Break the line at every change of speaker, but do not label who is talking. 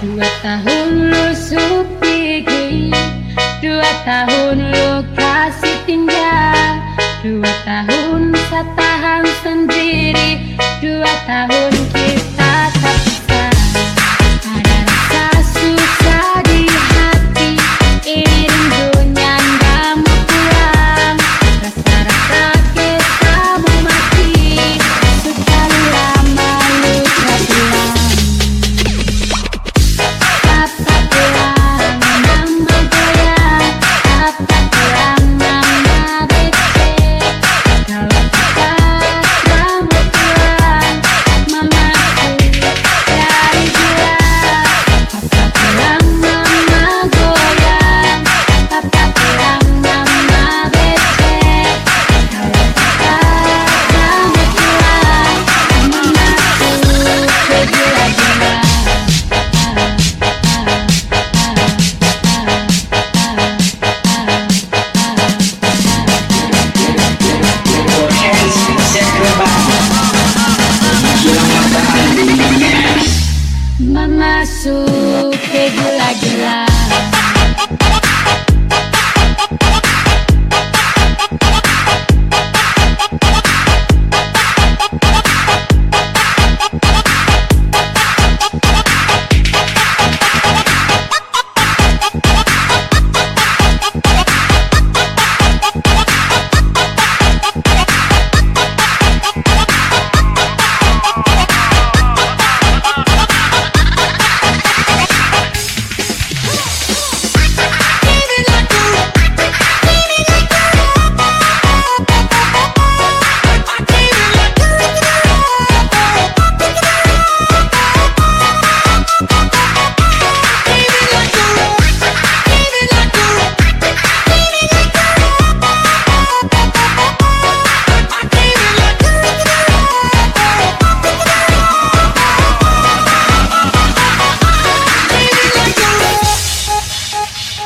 Dua tahun lu supiki Dua tahun lu kasih tinggal Dua tahun saya tahan sendiri. abraço, peguei lá de lá.